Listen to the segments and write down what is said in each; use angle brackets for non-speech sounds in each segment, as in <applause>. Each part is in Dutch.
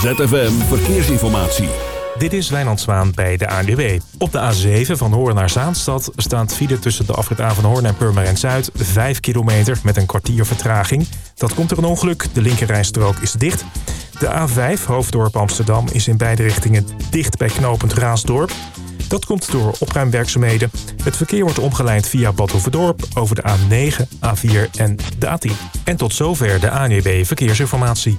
ZFM Verkeersinformatie. Dit is Wijnand Zwaan bij de ANWB. Op de A7 van Hoorn naar Zaanstad staat file tussen de afrit A van Hoorn en Purmerend Zuid 5 kilometer met een kwartier vertraging. Dat komt door een ongeluk, de linkerrijstrook is dicht. De A5 Hoofddorp Amsterdam is in beide richtingen dicht bij knooppunt Raasdorp. Dat komt door opruimwerkzaamheden. Het verkeer wordt omgeleid via Bad Hoeverdorp over de A9, A4 en de A10. En tot zover de ANWB Verkeersinformatie.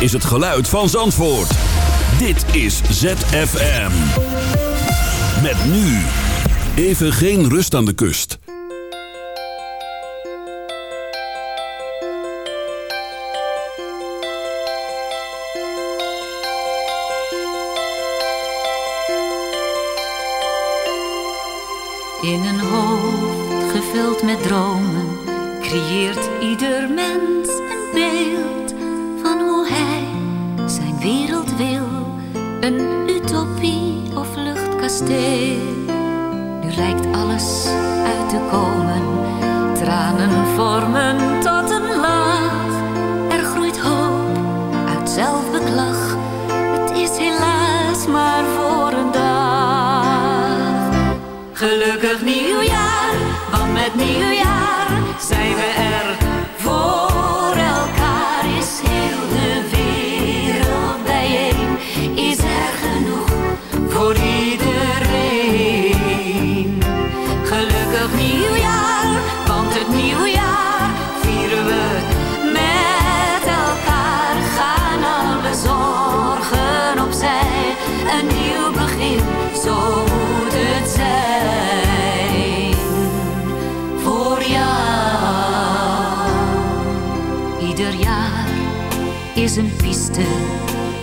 Is het geluid van Zandvoort. Dit is ZFM. Met nu. Even geen rust aan de kust. In een hoofd gevuld met dromen creëert ieder mens een beeld van hoe hij zijn wereld wil. Een utopie of luchtkasteel. Nu lijkt alles uit te komen, tranen vormen tot een lach. Er groeit hoop uit zelfbeklag. Het is helaas maar voor een dag. Gelukkig nieuwjaar, want met nieuwjaar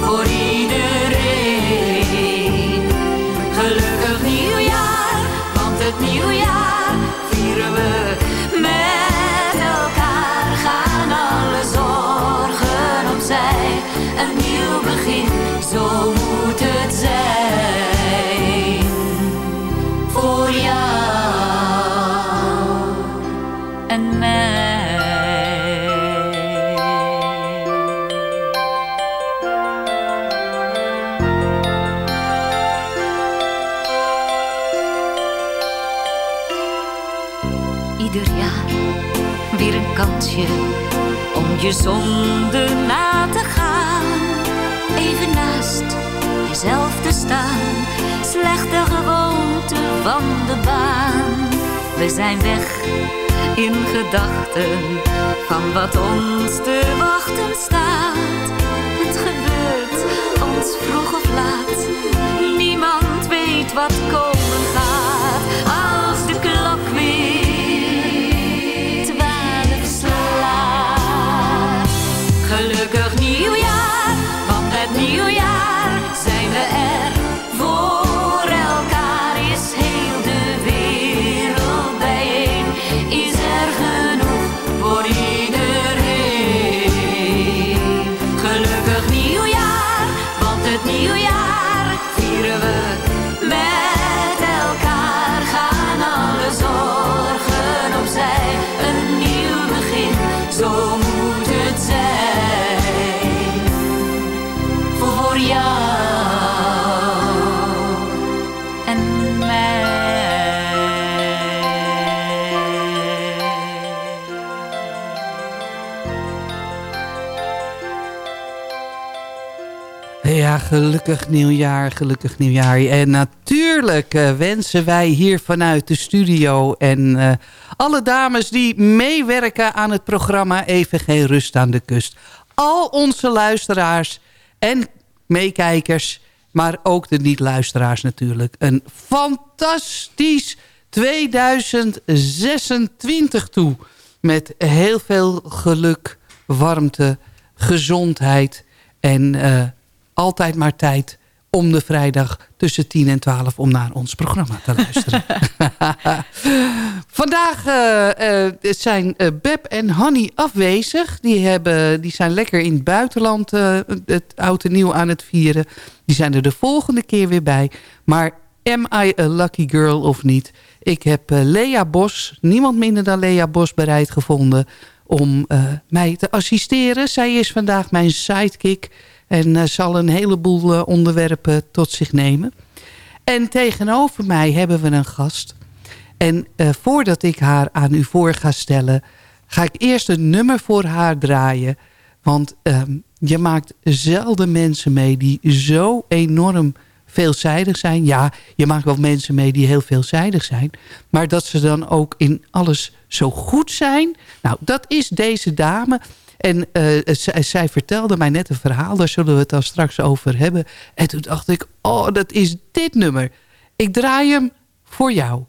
voor iedereen. Ieder jaar weer een kansje om je zonde na te gaan. Even naast jezelf te staan, slechte gewoonte van de baan. We zijn weg in gedachten van wat ons te wachten staat. Het gebeurt ons vroeg of laat, niemand weet wat komen gelukkig nieuwjaar, gelukkig nieuwjaar. En natuurlijk uh, wensen wij hier vanuit de studio... en uh, alle dames die meewerken aan het programma... Even geen rust aan de kust. Al onze luisteraars en meekijkers... maar ook de niet-luisteraars natuurlijk. Een fantastisch 2026 toe. Met heel veel geluk, warmte, gezondheid... en uh, altijd maar tijd om de vrijdag tussen 10 en 12 om naar ons programma te luisteren. <laughs> Vandaag uh, uh, zijn uh, Beb en Hanny afwezig. Die, hebben, die zijn lekker in het buitenland het oud en nieuw aan het vieren. Die zijn er de volgende keer weer bij. Maar am I a lucky girl of niet? Ik heb Lea Bos, niemand minder dan Lea Bos, bereid gevonden... om mij te assisteren. Zij is vandaag mijn sidekick... En uh, zal een heleboel uh, onderwerpen tot zich nemen. En tegenover mij hebben we een gast. En uh, voordat ik haar aan u voor ga stellen... ga ik eerst een nummer voor haar draaien. Want ehm, je maakt zelden mensen mee die zo enorm veelzijdig zijn. Ja, je maakt wel mensen mee die heel veelzijdig zijn. Maar dat ze dan ook in alles zo goed zijn. Nou, dat is deze dame... En uh, zij, vertelde mij net een verhaal, daar zullen we het dan straks over hebben. En toen dacht ik, oh, dat is dit nummer. Ik draai hem voor jou.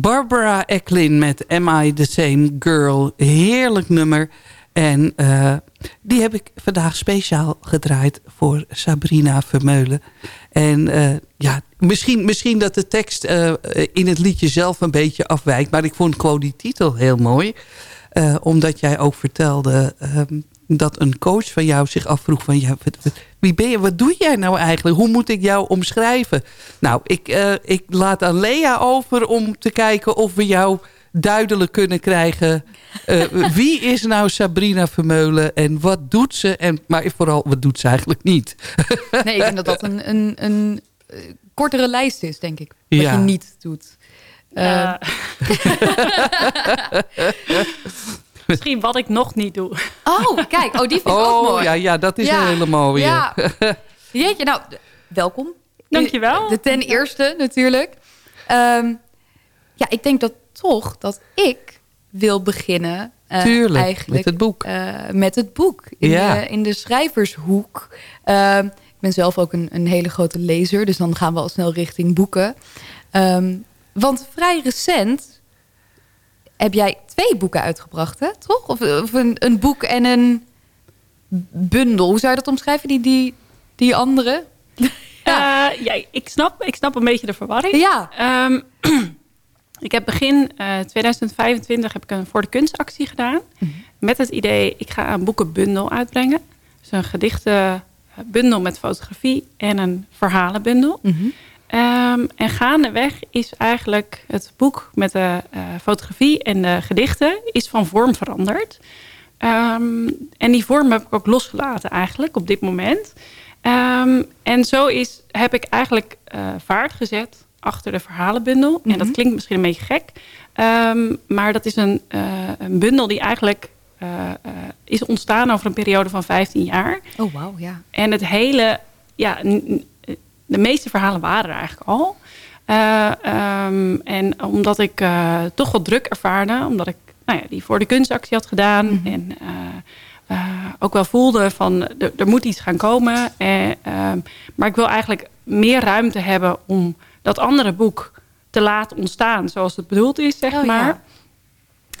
Barbara Eklin met Am I the Same Girl. Heerlijk nummer. En uh, die heb ik vandaag speciaal gedraaid voor Sabrina Vermeulen. En uh, ja, misschien, misschien dat de tekst uh, in het liedje zelf een beetje afwijkt. Maar ik vond gewoon die titel heel mooi. omdat jij ook vertelde... Um, dat een coach van jou zich afvroeg van... Ja, wie ben je, wat doe jij nou eigenlijk? Hoe moet ik jou omschrijven? Nou, ik, uh, ik laat aan Lea over om te kijken of we jou duidelijk kunnen krijgen. Uh, <laughs> wie is nou Sabrina Vermeulen en wat doet ze? En, maar vooral, wat doet ze eigenlijk niet? <laughs> nee, ik denk dat dat een, een, een kortere lijst is, denk ik. Wat ja. je niet doet. Ja. <laughs> Misschien wat ik nog niet doe. Oh, kijk. Oh, die vind ik oh, ook mooi. Ja, ja, dat is ja. een hele mooie. Ja. <laughs> Jeetje, nou, welkom. Dankjewel. De ten eerste natuurlijk. Um, ja, ik denk dat toch dat ik wil beginnen. Uh, Tuurlijk, eigenlijk, met het boek. Uh, met het boek. In, ja. de, in de schrijvershoek. Uh, ik ben zelf ook een, een, hele grote lezer. Dus dan gaan we al snel richting boeken. Um, want vrij recent heb jij twee boeken uitgebracht, hè? toch? Of, of een, een, boek en een bundel. Hoe zou je dat omschrijven, die, die, die andere? <laughs> ja. Uh, ja, ik, snap, ik snap een beetje de verwarring. Ja. Um, <clears throat> ik heb begin uh, 2025 heb ik een voor de kunstactie gedaan. Mm -hmm. Met het idee, ik ga een boekenbundel uitbrengen. Dus een gedichtenbundel met fotografie en een verhalenbundel. Mm -hmm. Um, en gaandeweg is eigenlijk het boek met de uh, fotografie en de gedichten is van vorm veranderd. Um, en die vorm heb ik ook losgelaten eigenlijk op dit moment. Um, en zo is, heb ik eigenlijk uh, vaart gezet achter de verhalenbundel. Mm -hmm. En dat klinkt misschien een beetje gek. maar dat is een, uh, een bundel die eigenlijk is ontstaan over een periode van 15 jaar. Oh, wauw, ja. En het hele... Ja, de meeste verhalen waren er eigenlijk al. Uh, um, en omdat ik uh, toch wat druk ervaarde, omdat ik nou ja, die voor de kunstactie had gedaan. Mm -hmm. En uh, ook wel voelde van er, moet iets gaan komen. En, maar ik wil eigenlijk meer ruimte hebben om dat andere boek te laten ontstaan zoals het bedoeld is, zeg oh, maar. Ja.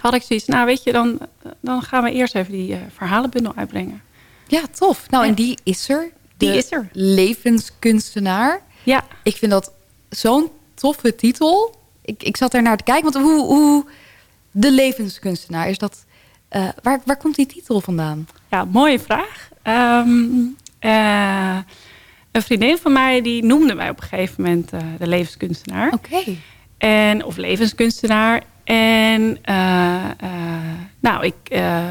Had ik zoiets, nou weet je, dan, dan gaan we eerst even die verhalenbundel uitbrengen. Ja, tof. Nou, en die is er. Die is er. Levenskunstenaar. Ja. Ik vind dat zo'n toffe titel. Ik, ik zat er naar te kijken. Want hoe, hoe de levenskunstenaar is dat... Uh, waar, waar komt die titel vandaan? Ja, mooie vraag. Um, uh, een vriendin van mij die noemde mij op een gegeven moment uh, de levenskunstenaar. Oké. Okay. En Of levenskunstenaar. En uh, uh, nou, ik uh,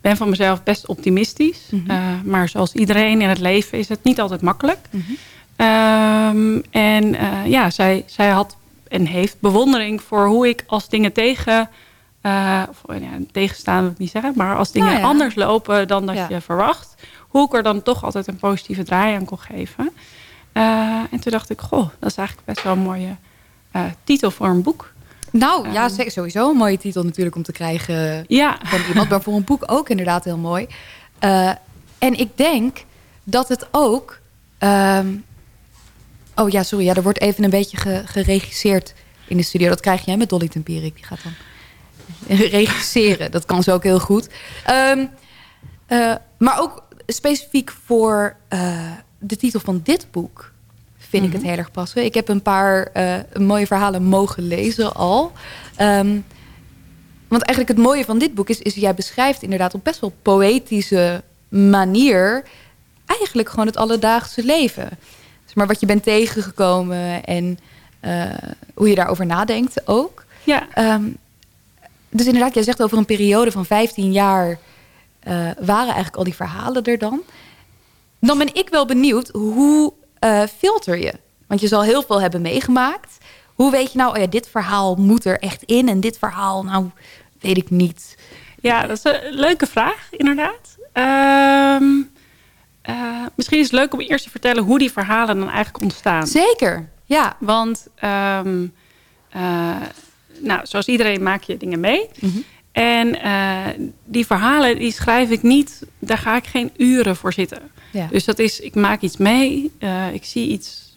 ben van mezelf best optimistisch. Mm -hmm. maar zoals iedereen in het leven is het niet altijd makkelijk. Mm -hmm. um, en ja, zij, zij had en heeft bewondering voor hoe ik als dingen tegen... of, ja, tegenstaan wil ik niet zeggen, maar als dingen nou ja. anders lopen dan dat ja. je verwacht... hoe ik er dan toch altijd een positieve draai aan kon geven. en toen dacht ik, goh, dat is eigenlijk best wel een mooie titel voor een boek. Nou, ja, um, sowieso een mooie titel natuurlijk om te krijgen ja. van iemand. Maar voor een boek ook inderdaad heel mooi. Uh, en ik denk dat het ook... Um, oh ja, sorry. Ja, er wordt even een beetje ge geregisseerd in de studio. Dat krijg jij met Dolly Tempierik. Die gaat dan <laughs> regisseren. Dat kan ze ook heel goed. Um, uh, maar ook specifiek voor uh, de titel van dit boek vind mm -hmm. ik het heel erg passen. Ik heb een paar uh, mooie verhalen mogen lezen al. Um, want eigenlijk het mooie van dit boek is, is... jij beschrijft inderdaad op best wel poëtische manier... eigenlijk gewoon het alledaagse leven. Dus maar wat je bent tegengekomen en uh, hoe je daarover nadenkt ook. Ja. Um, dus inderdaad, jij zegt over een periode van 15 jaar... Uh, waren eigenlijk al die verhalen er dan. Dan ben ik wel benieuwd hoe uh, filter je? Want je zal heel veel hebben meegemaakt. Hoe weet je nou, oh ja, dit verhaal moet er echt in en dit verhaal, nou, weet ik niet. Ja, dat is een leuke vraag, inderdaad. Um, uh, misschien is het leuk om eerst te vertellen hoe die verhalen dan eigenlijk ontstaan. Zeker, ja. Want, um, uh, nou, zoals iedereen maak je dingen mee. Mm -hmm. En uh, die verhalen, die schrijf ik niet, daar ga ik geen uren voor zitten. Ja. Dus dat is, ik maak iets mee, uh, ik zie iets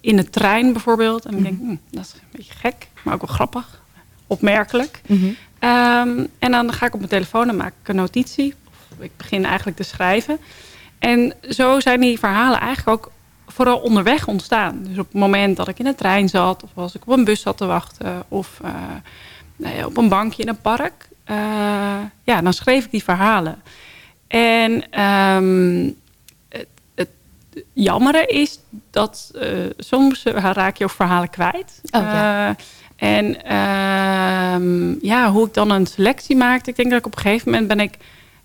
in de trein bijvoorbeeld. En ik mm -hmm. denk, hm, dat is een beetje gek, maar ook wel grappig, opmerkelijk. Mm -hmm. um, en dan ga ik op mijn telefoon en maak ik een notitie. Of ik begin eigenlijk te schrijven. En zo zijn die verhalen eigenlijk ook vooral onderweg ontstaan. Dus op het moment dat ik in de trein zat, of als ik op een bus zat te wachten, of... Uh, nou ja, op een bankje in een park. Uh, ja, dan schreef ik die verhalen. En ehm, jammere is dat eh, soms raak je ook verhalen kwijt. Oh, ja. Eh, en ehm, ja, hoe ik dan een selectie maakte. Ik denk dat ik op een gegeven moment ben ik,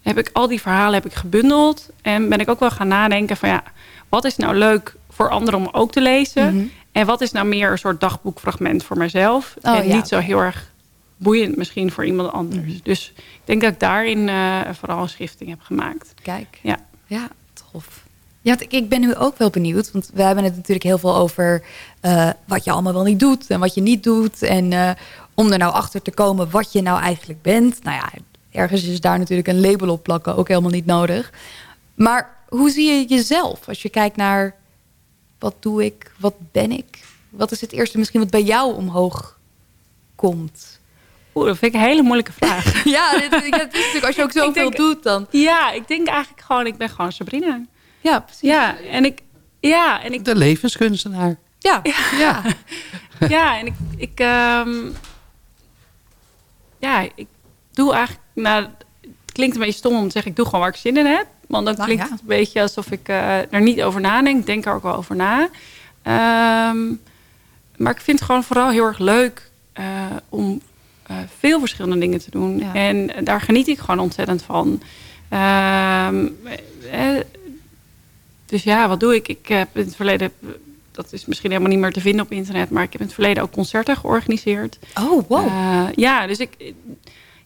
heb ik al die verhalen heb ik gebundeld. En ben ik ook wel gaan nadenken van ja, wat is nou leuk voor anderen om ook te lezen? Mhm. En wat is nou meer een soort dagboekfragment voor mezelf? Oh, en ja, niet zo heel erg boeiend misschien voor iemand anders. Mhm. Dus ik denk dat ik daarin eh, vooral een schifting heb gemaakt. Kijk. Ja. Ja, tof. Ja, ik, ik ben nu ook wel benieuwd. Want we hebben het natuurlijk heel veel over eh, wat je allemaal wel niet doet en wat je niet doet. En eh, om er nou achter te komen wat je nou eigenlijk bent. Nou ja, ergens is daar natuurlijk een label op plakken ook helemaal niet nodig. Maar hoe zie je jezelf als je kijkt naar wat doe ik, wat ben ik? Wat is het eerste misschien wat bij jou omhoog komt? Oeh, dat vind ik een hele moeilijke <laughs> vraag. Ja, dit, het is natuurlijk als je ook <laughs> zoveel denk- doet dan. ja, ik denk eigenlijk gewoon, ik ben gewoon Sabrina. Ja, precies. Ja, en ik, ja, en ik De levenskunstenaar. Ja, Ja. <laughs> Ja, en ik, ik ehm, ja, ik doe eigenlijk, nou, het klinkt een beetje stom om te zeggen, ik doe gewoon waar ik zin in heb. Want dan Nou, klinkt ja. het een beetje alsof ik eh, er niet over nadenk. Ik denk er ook wel over na. Ehm, maar ik vind het gewoon vooral heel erg leuk eh, om eh, veel verschillende dingen te doen. Ja. En daar geniet ik gewoon ontzettend van. Ehm, eh, dus ja, wat doe ik? Ik heb in het verleden, dat is misschien helemaal niet meer te vinden op internet, maar ik heb in het verleden ook concerten georganiseerd. Oh, wow. Eh, ja, dus ik,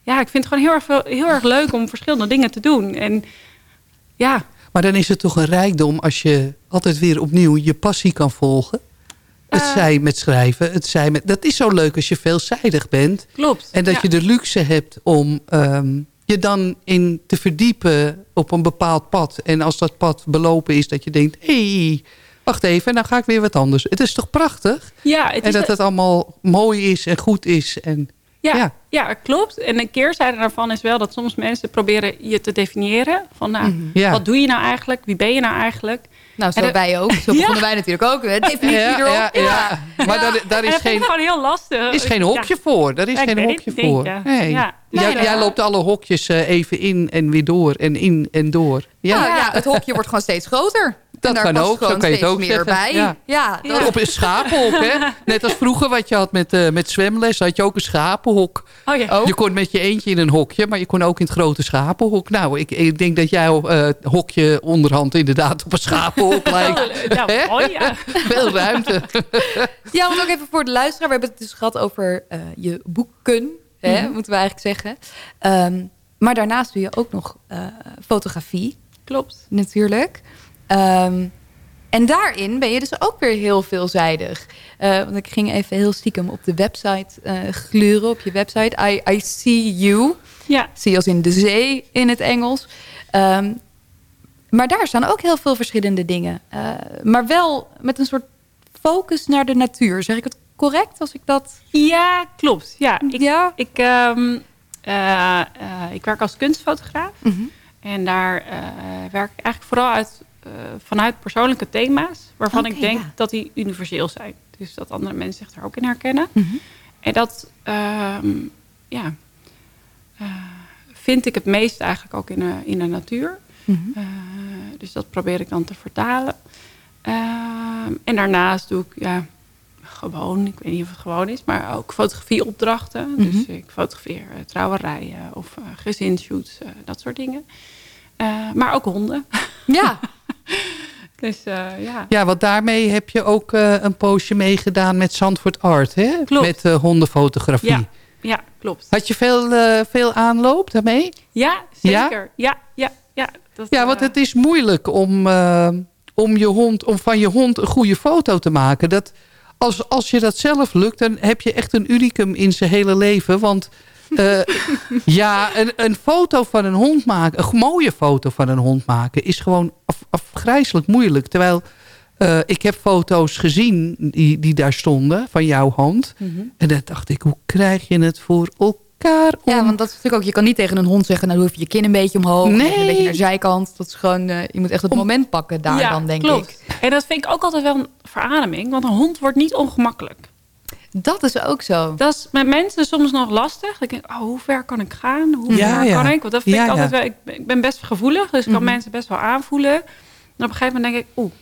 ja, ik vind het gewoon heel erg, veel, heel erg leuk om verschillende dingen te doen. En ja, Maar dan is het toch een rijkdom als je altijd weer opnieuw je passie kan volgen. Het Eh. zij met schrijven, het zij met... Dat is zo leuk als je veelzijdig bent. klopt. En dat Ja. je de luxe hebt om ehm, je dan in te verdiepen op een bepaald pad. En als dat pad belopen is, dat je denkt... hé, hey, wacht even, nou ga ik weer wat anders. Het is toch prachtig? Ja, het en is dat het allemaal mooi is en goed is. En, Ja, Ja. ja. klopt. En een keerzijde daarvan is wel dat soms mensen proberen je te definiëren. Van nou, Ja. wat doe je nou eigenlijk? Wie ben je nou eigenlijk? Nou, zo En de- wij ook. Zo <laughs> begonnen wij natuurlijk ook. hè. Definitie ja, erop. ja, ja. Maar daar, daar is dat vind geen, ik gewoon heel lastig. is geen Ja. hokje voor. Daar is geen hokje het, voor. Nee. Ja. Jij, jij loopt alle hokjes eh, even in en weer door. En in en door. Ja, Ja, ja, het hokje wordt gewoon steeds groter. Dat en daar kan ook, zo kan je het ook meer zeggen. bij. Ja. Ja, dat- Op een schapenhok, <laughs> hè? Net als vroeger wat je had met, eh, met zwemles, had je ook een schapenhok. Oh ja. Je kon met je eentje in een hokje, maar je kon ook in het grote schapenhok. Nou, ik, ik denk dat jouw eh, hokje onderhand inderdaad op een schapenhok <laughs> lijkt. Nou, mooi, ja. <laughs> Veel ruimte. Ja, want ook even voor de luisteraar. We hebben het dus gehad over eh, je boeken, hè, Mhm. moeten we eigenlijk zeggen. Ehm, maar daarnaast doe je ook nog eh, fotografie, Klopt. natuurlijk. Ehm, en daarin ben je dus ook weer heel veelzijdig. Eh, want ik ging even heel stiekem op de website eh gluren, op je website. I, I see you. Ja, Zie als in de zee in het Engels. Ehm, maar daar staan ook heel veel verschillende dingen. Eh, maar wel met een soort focus naar de natuur. Zeg ik het correct als ik dat... ja klopt. Ja, ik, ja? ik, ehm, eh, eh, ik werk als kunstfotograaf. Mhm. En daar werk ik eigenlijk vooral uit, vanuit persoonlijke thema's. Waarvan ik denk ja. dat die universeel zijn. Dus dat andere mensen zich daar ook in herkennen. Mhm. En dat ehm, ja, eh, vind ik het meest eigenlijk ook in de, in de natuur. Mhm. Eh, dus dat probeer ik dan te vertalen. Ehm, en daarnaast doe ik ja, gewoon, ik weet niet of het gewoon is, maar ook fotografieopdrachten. Mhm. Dus ik fotografeer eh, trouwerijen of eh gezinsshoots, eh, dat soort dingen. Eh, maar ook honden. Ja, <laughs> <laughs> dus eh, ja. Ja, want daarmee heb je ook eh, een poosje meegedaan met Zandvoort Art, hè? Klopt. Met eh, hondenfotografie. Ja, ja, klopt. Had je veel, veel aanloop daarmee? Ja, zeker. Ja, ja, ja. dat, Ja, want het is moeilijk om, om, je hond, om van je hond een goede foto te maken. Dat, als, als je dat zelf lukt, dan heb je echt een unicum in zijn hele leven. Want eh, ja, een, een foto van een hond maken, een mooie foto van een hond maken, is gewoon af, afgrijzelijk moeilijk. Terwijl eh, ik heb foto's gezien die, die daar stonden van jouw hond. Mhm. En dan dacht ik, hoe krijg je het voor elkaar om... ja, want dat is natuurlijk ook... Je kan niet tegen een hond zeggen... nou, doe even je kin een beetje omhoog. Nee. Een beetje naar de zijkant. Dat is gewoon... eh, je moet echt het moment pakken daar ja, dan, denk klopt. ik. En dat vind ik ook altijd wel een verademing. Want een hond wordt niet ongemakkelijk. Dat is ook zo. Dat is met mensen soms nog lastig. Ik denk, oh, hoe ver kan ik gaan? Hoe Ja, ver ja. kan ik? Want dat vind Ja, ik altijd ja. wel... Ik ben, ik ben best gevoelig, dus ik kan Mhm. mensen best wel aanvoelen. En op een gegeven moment denk ik, oeh,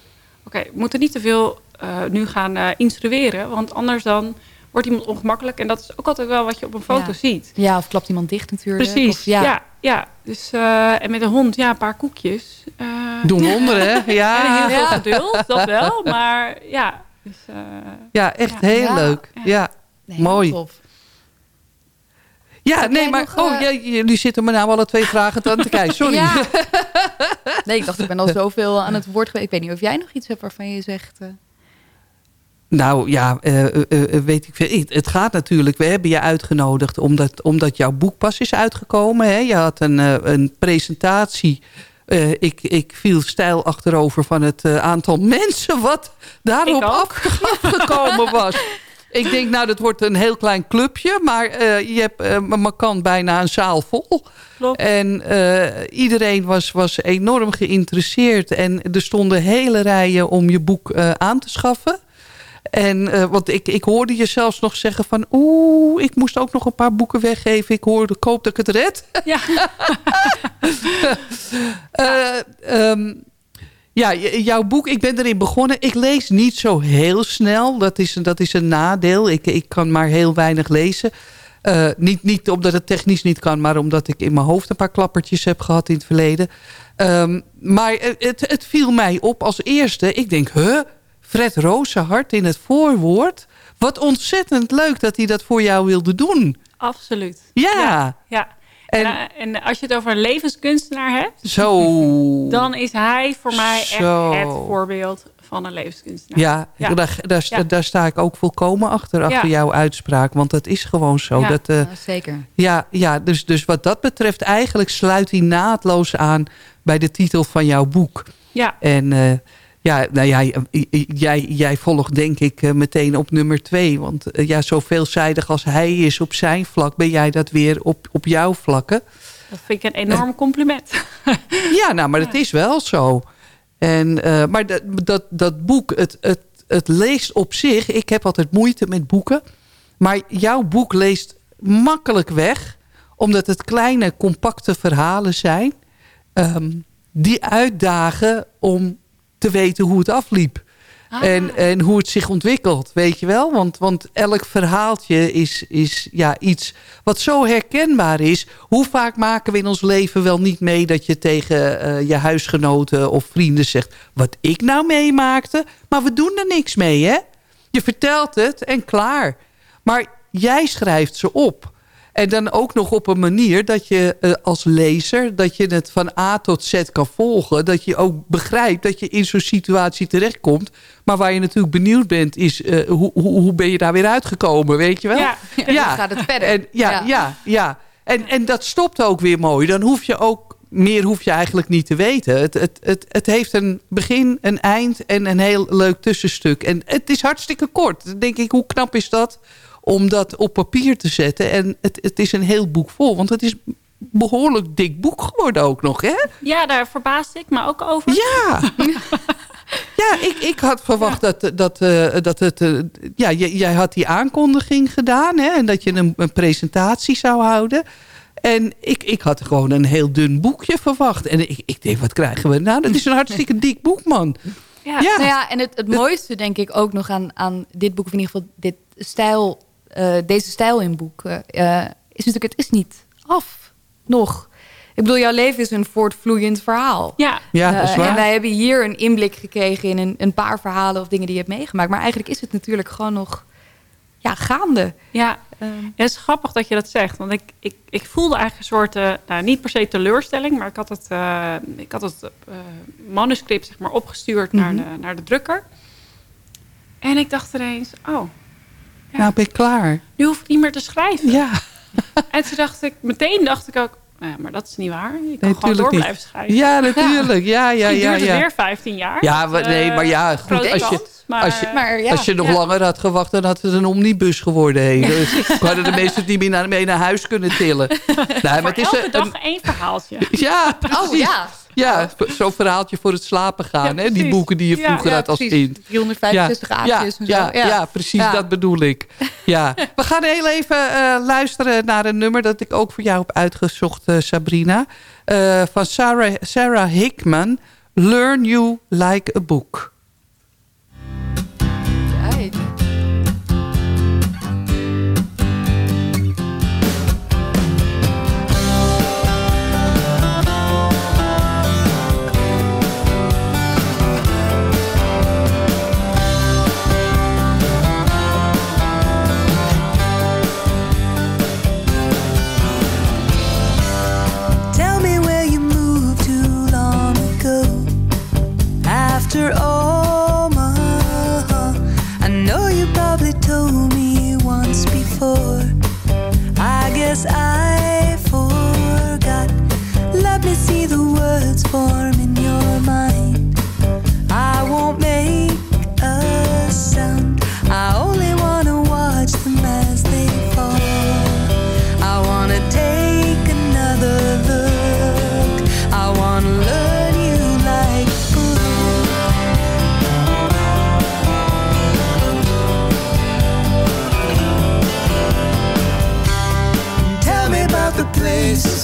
oké, we moeten niet te veel eh, nu gaan eh, instrueren. Want anders dan wordt iemand ongemakkelijk. En dat is ook altijd wel wat je op een foto Ja. ziet. Ja, of klapt iemand dicht natuurlijk. Precies, Of, ja. ja. ja, Dus, eh, en met een hond, ja, een paar koekjes. eh, Doen wonderen, <laughs> hè? En Ja, heel veel geduld, <laughs> dat wel. Maar ja, dus, eh, ja echt Ja. heel Ja. leuk. Ja. Nee, Mooi. tof. ja Heb nee, jij maar nog, oh, eh, j- jullie zitten me nou alle twee vragen aan te kijken. Sorry. Ja. <laughs> Nee, ik dacht, ik ben al zoveel aan het woord geweest. Ik weet niet of jij nog iets hebt waarvan je zegt... eh, Nou ja, eh, eh, eh, weet ik veel. Het- gaat natuurlijk. We hebben je uitgenodigd omdat, omdat jouw boek pas is uitgekomen. Hè? Je had een, een presentatie. Eh, ik, ik viel stijl achterover van het eh, aantal <laughs> mensen wat daarop afgekomen was. <laughs> Ik denk, nou, dat wordt een heel klein clubje. Maar eh, je hebt maar kan bijna een zaal vol. klopt. En iedereen was, was enorm geïnteresseerd. En er stonden hele rijen om je boek aan te schaffen. En eh, want ik, ik hoorde je zelfs nog zeggen van... oeh, ik moest ook nog een paar boeken weggeven. Ik hoorde, ik hoop dat ik het red. Ja. <laughs> Eh, ehm, ja, jouw boek, ik ben erin begonnen. Ik lees niet zo heel snel. Dat is, dat is een nadeel. Ik, ik kan maar heel weinig lezen. Eh, niet, niet omdat het technisch niet kan, maar omdat ik in mijn hoofd een paar klappertjes heb gehad in het verleden. Ehm, maar het, het viel mij op als eerste. Ik denk, huh? Fred Rozenhart in het voorwoord. Wat ontzettend leuk dat hij dat voor jou wilde doen. Absoluut. Ja. Ja. En, En en als je het over een levenskunstenaar hebt, zo. dan is hij voor mij Zo. echt het voorbeeld van een levenskunstenaar. Ja, Ja. Daar, daar, Ja. daar sta ik ook volkomen achter, achter Ja. jouw uitspraak. Want dat is gewoon zo. Ja. Dat, eh, ja, zeker. ja, ja dus, dus wat dat betreft eigenlijk sluit hij naadloos aan bij de titel van jouw boek. Ja, En eh, ja, nou ja, jij, jij volgt denk ik eh, meteen op nummer twee. Want eh, ja, zo veelzijdig als hij is op zijn vlak, ben jij dat weer op, op jouw vlakken. dat vind ik een enorm compliment. <laughs> Ja, nou, maar het is wel zo. En, eh, maar dat, dat, dat boek, het, het, het leest op zich... Ik heb altijd moeite met boeken. Maar jouw boek leest makkelijk weg. Omdat het kleine, compacte verhalen zijn. ehm, die uitdagen om te weten hoe het afliep. Ah. En, en hoe het zich ontwikkelt, weet je wel? Want, want elk verhaaltje is, is ja, iets wat zo herkenbaar is. Hoe vaak maken we in ons leven wel niet mee... dat je tegen eh, je huisgenoten of vrienden zegt... wat ik nou meemaakte, maar we doen er niks mee, hè? Je vertelt het en klaar. Maar jij schrijft ze op. En dan ook nog op een manier dat je eh, als lezer... dat je het van A tot Z kan volgen. Dat je ook begrijpt dat je in zo'n situatie terechtkomt. Maar waar je natuurlijk benieuwd bent is... eh, hoe, hoe, hoe ben je daar weer uitgekomen, weet je wel? Ja. <laughs> Hoe gaat het verder? En, ja, ja. Ja. ja, En, en dat stopt ook weer mooi. Dan hoef je ook... Meer hoef je eigenlijk niet te weten. Het, het, het, het heeft een begin, een eind en een heel leuk tussenstuk. En het is hartstikke kort. Dan denk ik, hoe knap is dat om dat op papier te zetten? En het, het is een heel boek vol. Want het is een behoorlijk dik boek geworden ook nog, hè? Ja, daar verbaasde ik me ook over. Ja. <laughs> Ja, ik, ik had verwacht dat, dat, eh, dat het... eh, ja, jij had die aankondiging gedaan, hè? En dat je een, een presentatie zou houden. En ik, ik had gewoon een heel dun boekje verwacht. En ik, ik denk, wat krijgen we nou? Dat is een hartstikke <laughs> dik boek, man. Ja. Ja. Nou ja, en het, het mooiste denk ik ook nog aan, aan dit boek... of in ieder geval dit stijl, deze stijl in boek... eh, eh, is natuurlijk, het is niet af. Nog. Ik bedoel, jouw leven is een voortvloeiend verhaal. Ja. Ja, dat is Eh, en wij hebben hier een inblik gekregen in een, een paar verhalen of dingen die je hebt meegemaakt. Maar eigenlijk is het natuurlijk gewoon nog ja, gaande. Ja. Ehm, Ja, het is grappig dat je dat zegt. Want ik, ik, ik voelde eigenlijk een soort, eh, nou, niet per se teleurstelling, maar ik had het, eh, ik had het eh, manuscript zeg maar, opgestuurd naar, Mhm. de, naar de drukker. En ik dacht ineens, oh, Nou ben ik klaar. nu hoef ik niet meer te schrijven. Ja, En toen dacht ik, meteen dacht ik ook, nou ja, maar dat is niet waar. Je kan Nee, gewoon door niet. blijven schrijven. ja natuurlijk. Ja, ja, ja. duurt het ja. weer 15 jaar. Ja, maar- nee, eh, maar ja, goed, als je- maar, als je- maar ja, Als je nog ja. langer had gewacht, dan had het een omnibus geworden. Dus we hadden de het niet meer naar, mee naar huis kunnen tillen. <laughs> Nee, maar voor het is elke een, dag één verhaaltje. Ja, precies. oh ja. Ja, zo'n verhaaltje voor het slapen gaan. Ja, hè? Die boeken die je vroeger had als kind. 365 ja, aapjes en zo. Ja, ja. precies, dat bedoel ik. Ja. We gaan heel even eh, luisteren naar een nummer... dat ik ook voor jou heb uitgezocht, eh, Sabrina. Eh, van Sarah, Sarah Hickman. Learn You Like a Book.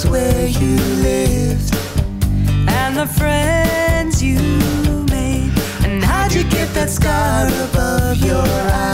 Where you lived and the friends you made. And how'd you get that scar above your eyes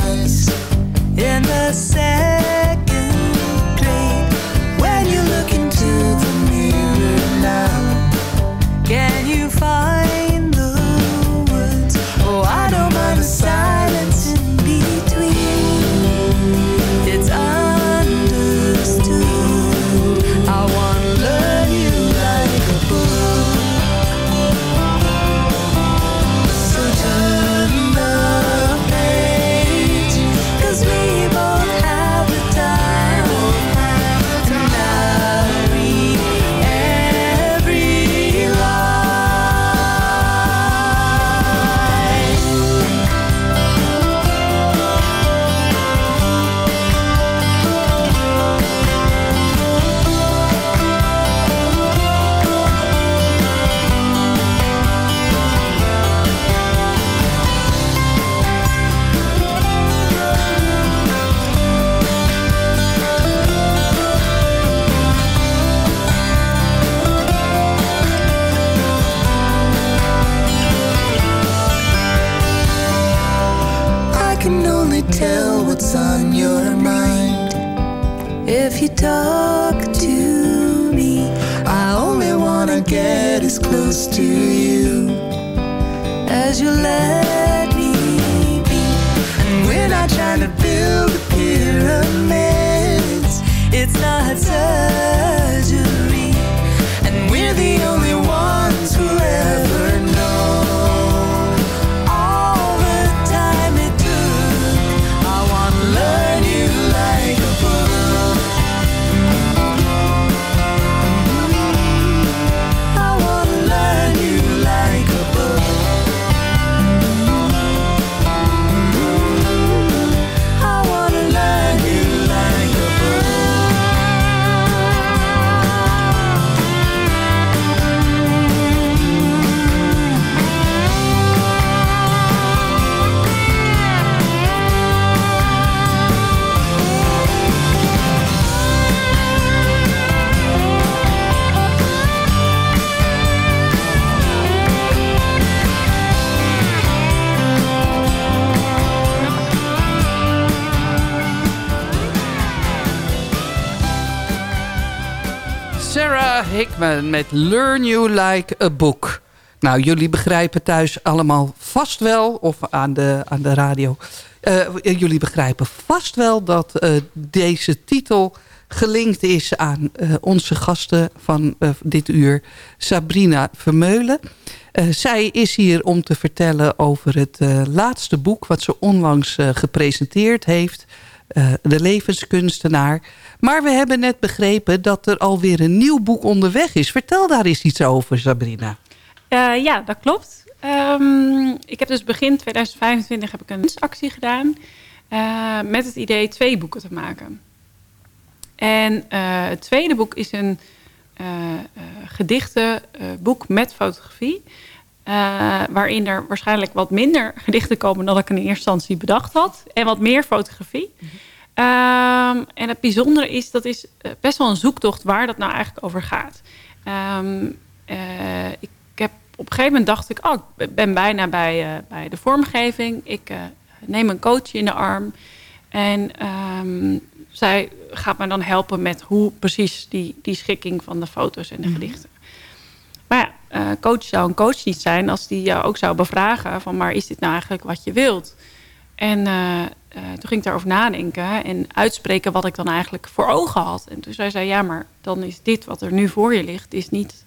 Hickman met Learn You Like a Book. Nou, jullie begrijpen thuis allemaal vast wel, of aan de, aan de radio... eh, jullie begrijpen vast wel dat eh, deze titel gelinkt is aan eh, onze gasten van eh, dit uur, Sabrina Vermeulen. Eh, zij is hier om te vertellen over het eh, laatste boek... wat ze onlangs eh, gepresenteerd heeft, eh, De Levenskunstenaar. Maar we hebben net begrepen dat er alweer een nieuw boek onderweg is. Vertel daar eens iets over, Sabrina. Eh, ja, dat klopt. Ehm, ik heb dus begin 2025 heb ik een actie gedaan. eh, met het idee twee boeken te maken. En het tweede boek is een gedichtenboek met fotografie. Waarin er waarschijnlijk wat minder gedichten komen dan ik in eerste instantie bedacht had. En wat meer fotografie. Um, en het bijzondere is, dat is best wel een zoektocht waar dat nou eigenlijk over gaat. Um, ik heb op een gegeven moment dacht ik, oh, ik ben bijna bij, bij de vormgeving. Ik neem een coach in de arm. En um, zij gaat me dan helpen met hoe precies die, die schikking van de foto's en de mhm. gedichten. Uh, coach zou een coach niet zijn als die jou ook zou bevragen van maar is dit nou eigenlijk wat je wilt? En uh, uh, toen ging ik daarover nadenken en uitspreken wat ik dan eigenlijk voor ogen had. En toen zei zij, ja, maar dan is dit wat er nu voor je ligt, is niet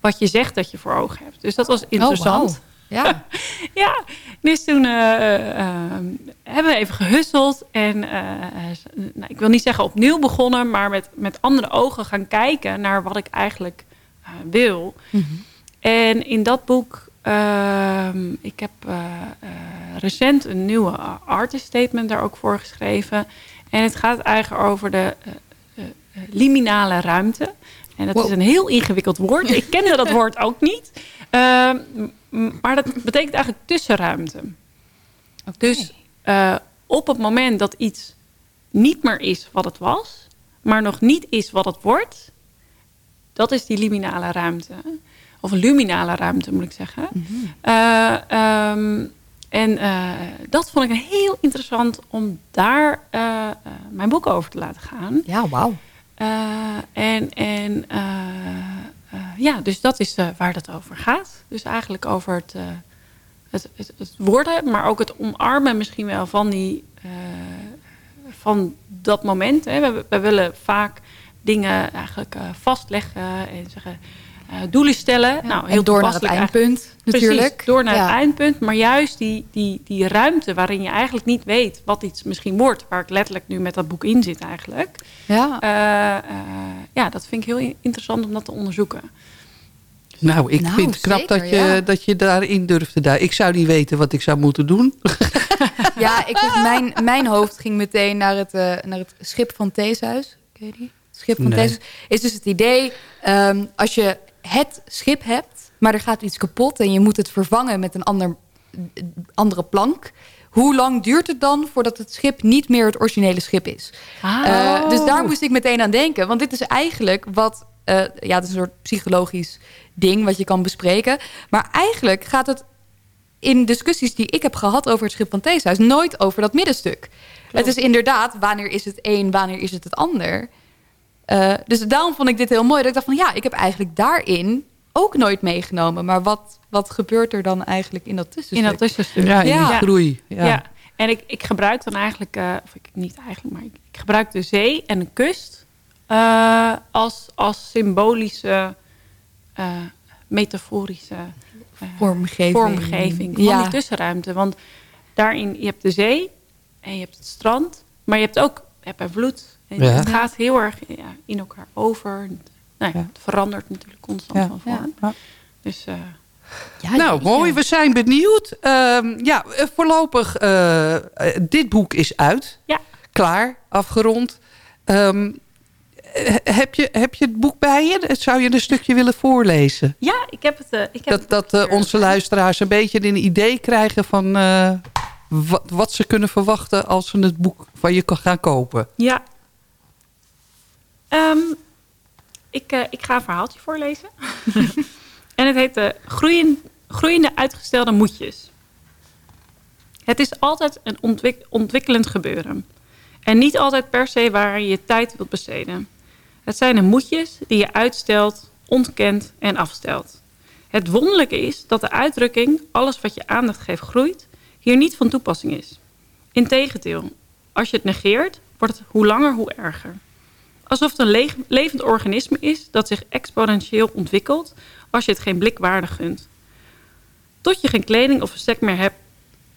wat je zegt dat je voor ogen hebt. Dus dat was oh, interessant. Oh, ja. <laughs> ja, dus toen uh, hebben we even gehusseld. En nou, ik wil niet zeggen opnieuw begonnen, maar met, met andere ogen gaan kijken naar wat ik eigenlijk wil. Mm -hmm. En in dat boek, ehm, ik heb recent een nieuwe artist statement daar ook voor geschreven. En het gaat eigenlijk over de liminale ruimte. En dat is een heel ingewikkeld woord. Ik kende dat <laughs> woord ook niet. Ehm, maar dat betekent eigenlijk tussenruimte. Dus op het moment dat iets niet meer is wat het was, maar nog niet is wat het wordt, dat is die liminale ruimte. Of luminale ruimte moet ik zeggen. Mm -hmm. uh, um, en uh, dat vond ik heel interessant om daar mijn boek over te laten gaan. Ja, wauw. en en ja, dus dat is waar dat over gaat. Dus eigenlijk over het het, het, het, worden, maar ook het omarmen misschien wel van, die, van dat moment. Hè. We, we, willen vaak dingen eigenlijk uh, vastleggen en zeggen, uh, doelen stellen. Ja, nou, heel door naar het eindpunt natuurlijk. Precies, door naar ja. het eindpunt. Maar juist die, die, die ruimte waarin je eigenlijk niet weet wat iets misschien wordt. Waar ik letterlijk nu met dat boek in zit eigenlijk. Ja, ja dat vind ik heel interessant om dat te onderzoeken. Nou, ik nou, vind het knap dat, je, dat je daarin durfde. Daar. Ik zou niet weten wat ik zou moeten doen. <laughs> ja, ik, mijn, mijn hoofd ging meteen naar het, uh, naar het schip van Theeshuis. Ken je die? Schip van nee. Is dus het idee, um, als je het schip hebt... maar er gaat iets kapot en je moet het vervangen met een ander, andere plank... Hoe lang duurt het dan voordat het schip niet meer het originele schip is? Ah. Uh, dus daar moest ik meteen aan denken. Want dit is eigenlijk wat... Uh, ja, het is een soort psychologisch ding wat je kan bespreken. Maar eigenlijk gaat het in discussies die ik heb gehad over het schip van Theeshuis... nooit over dat middenstuk. Het is inderdaad, wanneer is het een, wanneer is het het ander... Uh, dus daarom vond ik dit heel mooi. Dat ik dacht van ja, ik heb eigenlijk daarin ook nooit meegenomen. Maar wat, wat gebeurt er dan eigenlijk in dat tussenstuk? In dat tussenstuk. Ja, in ja. die groei. Ja. ja. En ik, ik gebruik dan eigenlijk, uh, of ik niet eigenlijk, maar ik, ik gebruik de zee en de kust uh, als, als symbolische uh, metaforische uh, vormgeving, vormgeving van ja. die tussenruimte. Want daarin, je hebt de zee en je hebt het strand, maar je hebt ook heb en vloed. Ja. Het gaat heel erg ja, in elkaar over. Nou, ja, het verandert natuurlijk constant van vorm. Dus... Uh, ja, nou, mooi. We zijn benieuwd. Uh, ja, voorlopig, uh, dit boek is uit. Ja. Klaar, afgerond. Um, heb, je, heb je het boek bij je? Zou je een stukje willen voorlezen? Ja, ik heb het. Uh, ik heb dat dat uh, onze luisteraars een beetje een idee krijgen van uh, wat, wat, ze kunnen verwachten als ze het boek van je gaan kopen. Ja. Um, ik, ik ga een verhaaltje voorlezen. <laughs> en het heet groeien, Groeiende uitgestelde moedjes. Het is altijd een ontwik ontwikkelend gebeuren. En niet altijd per se waar je je tijd wilt besteden. Het zijn de moedjes die je uitstelt, ontkent en afstelt. Het wonderlijke is dat de uitdrukking alles wat je aandacht geeft groeit hier niet van toepassing is. Integendeel, als je het negeert, wordt het hoe langer hoe erger. Alsof het een levend organisme is dat zich exponentieel ontwikkelt als je het geen blik waardig gunt. Tot je geen kleding of een stek meer hebt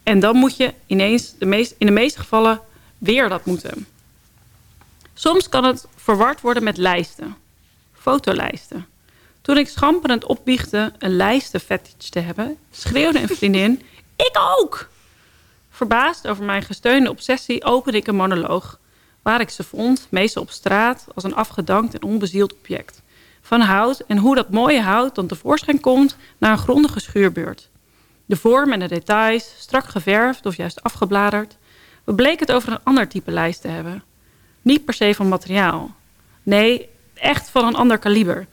en dan moet je ineens de meest, in de meeste gevallen weer dat moeten. Soms kan het verward worden met lijsten. Fotolijsten. Toen ik schamperend opbiechte een lijstenfetish te hebben... schreeuwde een vriendin, ik ook! Verbaasd over mijn gesteunde obsessie opende ik een monoloog... waar ik ze vond, meestal op straat, als een afgedankt en onbezield object. van hout en hoe dat mooie hout dan tevoorschijn komt na een grondige schuurbeurt. De vorm en de details, strak geverfd of juist afgebladerd. We bleken het over een ander type lijst te hebben. Niet per se van materiaal. Nee, echt van een ander kaliber.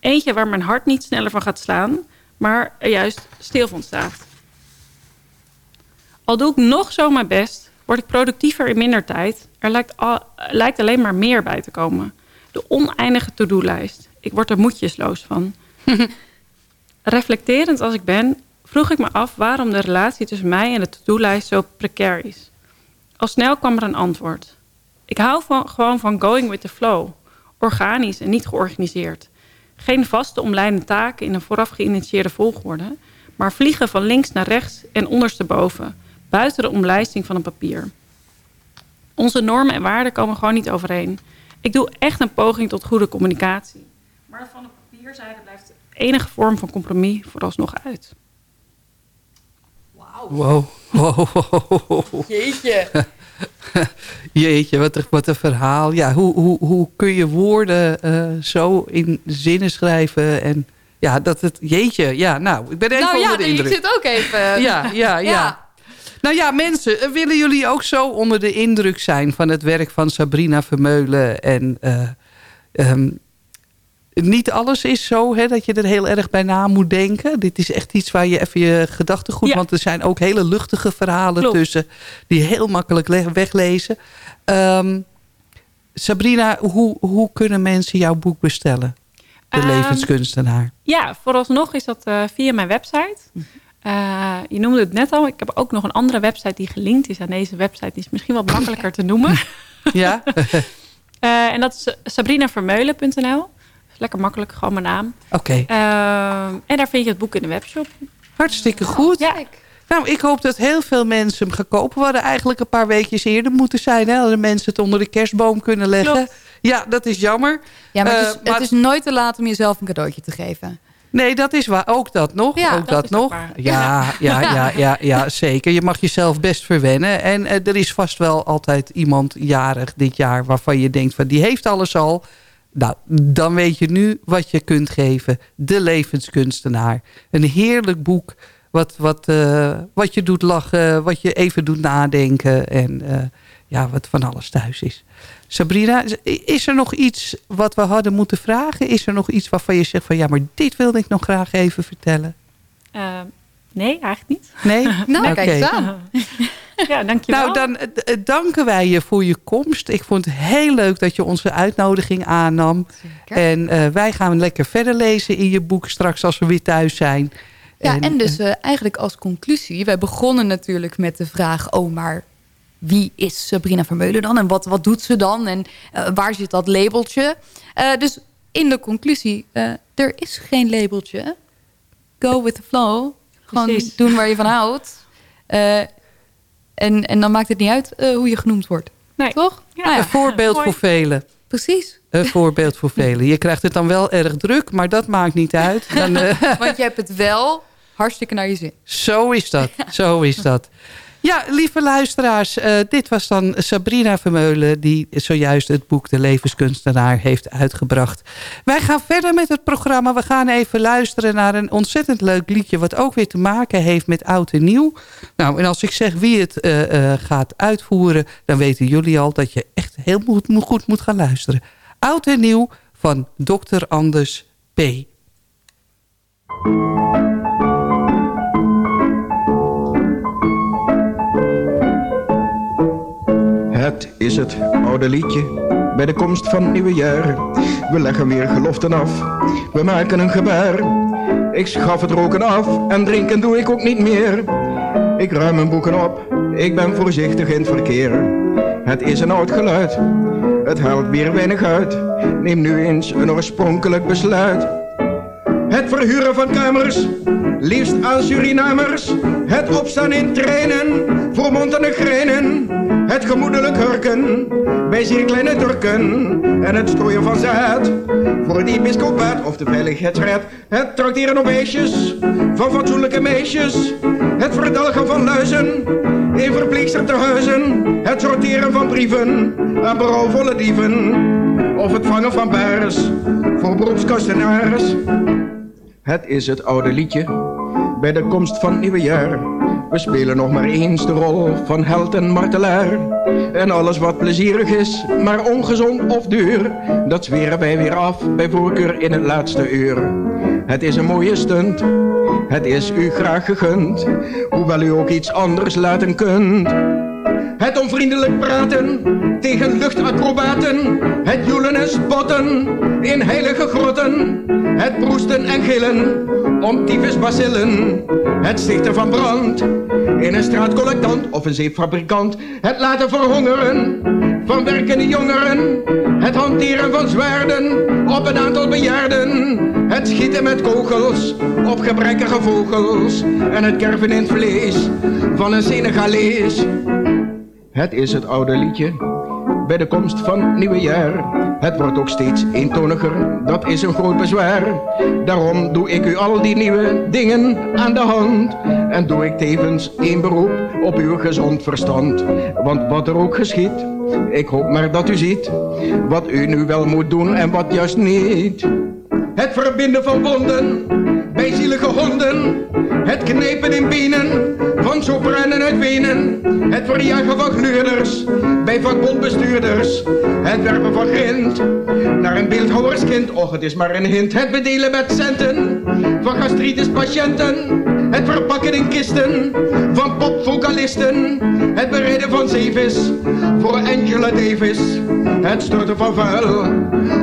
Eentje waar mijn hart niet sneller van gaat slaan, maar er juist stil van staat. Al doe ik nog zo mijn best, word ik productiever in minder tijd. Er lijkt, al, lijkt alleen maar meer bij te komen. De oneindige to-do-lijst. Ik word er moedjesloos van. <laughs> Reflecterend als ik ben, vroeg ik me af waarom de relatie tussen mij en de to-do-lijst zo precair is. Al snel kwam er een antwoord. Ik hou van, gewoon van going with the flow. Organisch en niet georganiseerd. Geen vaste omlijnde taken in een vooraf geïnitieerde volgorde, maar vliegen van links naar rechts en ondersteboven, buiten de omlijsting van een papier. Onze normen en waarden komen gewoon niet overeen. Ik doe echt een poging tot goede communicatie. Maar van de papierzijde blijft de enige vorm van compromis vooralsnog uit. Wow. wow. Jeetje. <laughs> Jeetje, wat een, wat een verhaal. Ja, hoe, hoe, hoe kun je woorden eh, zo in zinnen schrijven? En ja, dat het... Jeetje, ja, nou, ik ben even Nou ja, de nee, ik indruk. zit ook even... Ja, ja, ja, Ja. Nou ja, mensen, eh, willen jullie ook zo onder de indruk zijn... van het werk van Sabrina Vermeulen? En eh, ehm, niet alles is zo hè, dat je er heel erg bij na moet denken. Dit is echt iets waar je even je gedachten goed... Ja. want er zijn ook hele luchtige verhalen Klopt. tussen... die heel makkelijk le- weglezen. Ehm, Sabrina, hoe, hoe kunnen mensen jouw boek bestellen? De Ehm, levenskunstenaar. Ja, vooralsnog is dat eh, via mijn website. Eh, je noemde het net al. Ik heb ook nog een andere website die gelinkt is aan deze website. Die is misschien wat makkelijker te noemen. <laughs> Ja? <laughs> Eh, en dat is sabrinavermeulen.nl. Is Lekker makkelijk, gewoon mijn naam. Oké, Eh, en daar vind je het boek in de webshop. hartstikke goed. Ja, Nou, ik hoop dat heel veel mensen hem gaan kopen. We hadden eigenlijk een paar weekjes eerder moeten zijn. Hè? Hadden mensen het onder de kerstboom kunnen leggen. Klopt. Ja, dat is jammer. Ja, maar, het, is, maar- het is nooit te laat om jezelf een cadeautje te geven. Nee, dat is waar. Ook dat nog. Ja, ook dat nog. Ja, ja, <laughs> ja, ja, ja, zeker. Je mag jezelf best verwennen. En eh, er is vast wel altijd iemand jarig dit jaar... waarvan je denkt, van die heeft alles al. Nou, dan weet je nu wat je kunt geven. De levenskunstenaar. Een heerlijk boek wat, wat, eh, wat je doet lachen, wat je even doet nadenken... en eh, ja, wat van alles thuis is. Sabrina, is er nog iets wat we hadden moeten vragen? Is er nog iets waarvan je zegt van... ja, maar dit wilde ik nog graag even vertellen? Eh, nee, eigenlijk niet. Nee? <laughs> Nou, Oké. kijk eens aan. <laughs> Ja, dankjewel. Nou, dan eh, danken wij je voor je komst. Ik vond het heel leuk dat je onze uitnodiging aannam. Zeker. En eh, wij gaan lekker verder lezen in je boek straks als we weer thuis zijn. Ja, en dus eh, eigenlijk als conclusie. Wij begonnen natuurlijk met de vraag... oh, maar wie is Sabrina Vermeulen dan? En wat, wat doet ze dan? En eh, waar zit dat labeltje? Eh, dus in de conclusie... eh, er is geen labeltje. Go with the flow. Gewoon Precies. doen waar je van houdt. Eh, en, en dan maakt het niet uit eh, hoe je genoemd wordt. Nee. Toch? Ja. Nou ja, Een voorbeeld mooi. voor velen. precies. Een voorbeeld voor velen. Je krijgt het dan wel erg druk, maar dat maakt niet uit. Dan, <laughs> eh, Want je hebt het wel hartstikke naar je zin. Zo is dat, <laughs> zo is dat. Ja, lieve luisteraars, eh, dit was dan Sabrina Vermeulen... die zojuist het boek De Levenskunstenaar heeft uitgebracht. Wij gaan verder met het programma. We gaan even luisteren naar een ontzettend leuk liedje... wat ook weer te maken heeft met oud en nieuw. Nou, en als ik zeg wie het eh, eh, gaat uitvoeren... dan weten jullie al dat je echt heel moet- goed moet gaan luisteren. Oud en nieuw van Dr. Anders P. Het is het oude liedje bij de komst van het nieuwe jaar. We leggen weer geloften af, we maken een gebaar. Ik schaf het roken af en drinken doe ik ook niet meer. Ik ruim mijn boeken op, ik ben voorzichtig in het verkeer. Het is een oud geluid, het haalt weer weinig uit. Neem nu eens een oorspronkelijk besluit. Het verhuren van kamers, liefst aan Surinamers. Het opstaan in treinen, voor mond en grenen. Het gemoedelijk hurken, bij zeer kleine Turken. En het strooien van zaad, voor het episcopaat of de veiligheidsraad. Het trakteren op meisjes, van fatsoenlijke meisjes. Het verdelgen van luizen, in verpleegster te. Het sorteren van brieven, aan berouwvolle dieven. Of het vangen van baars, voor beroepskastenaris. Het is het oude liedje bij de komst van nieuwe jaar. We spelen nog maar eens de rol van held en martelaar. En alles wat plezierig is, maar ongezond of duur, dat zweren wij weer af, bij voorkeur in het laatste uur. Het is een mooie stunt, het is u graag gegund, hoewel u ook iets anders laten kunt. Het onvriendelijk praten tegen luchtacrobaten. Het joelen en spotten in heilige grotten. Het proesten en gillen om tyfusbacillen. Het stichten van brand in een straatcollectant of een zeepfabrikant. Het laten verhongeren van werkende jongeren. Het hanteren van zwaarden op een aantal bejaarden. Het schieten met kogels op gebrekkige vogels. En het kerven in het vlees van een Senegalees. Het is het oude liedje bij de komst van het nieuwe jaar. Het wordt ook steeds eentoniger, dat is een groot bezwaar. Daarom doe ik u al die nieuwe dingen aan de hand. En doe ik tevens een beroep op uw gezond verstand. Want wat er ook geschiet, ik hoop maar dat u ziet. Wat u nu wel moet doen en wat juist niet. Het verbinden van wonden bij zielige honden. Het knijpen in benen van sopranen uit Wenen. Het verjagen van gluurders bij vakbondbestuurders. Het werpen van grind naar een beeldhouwerskind. Och, het is maar een hint. Het bedelen met centen van gastritis patiënten. Het verpakken in kisten van popvocalisten. Het bereiden van zeevis voor Angela Davis. Het storten van vuil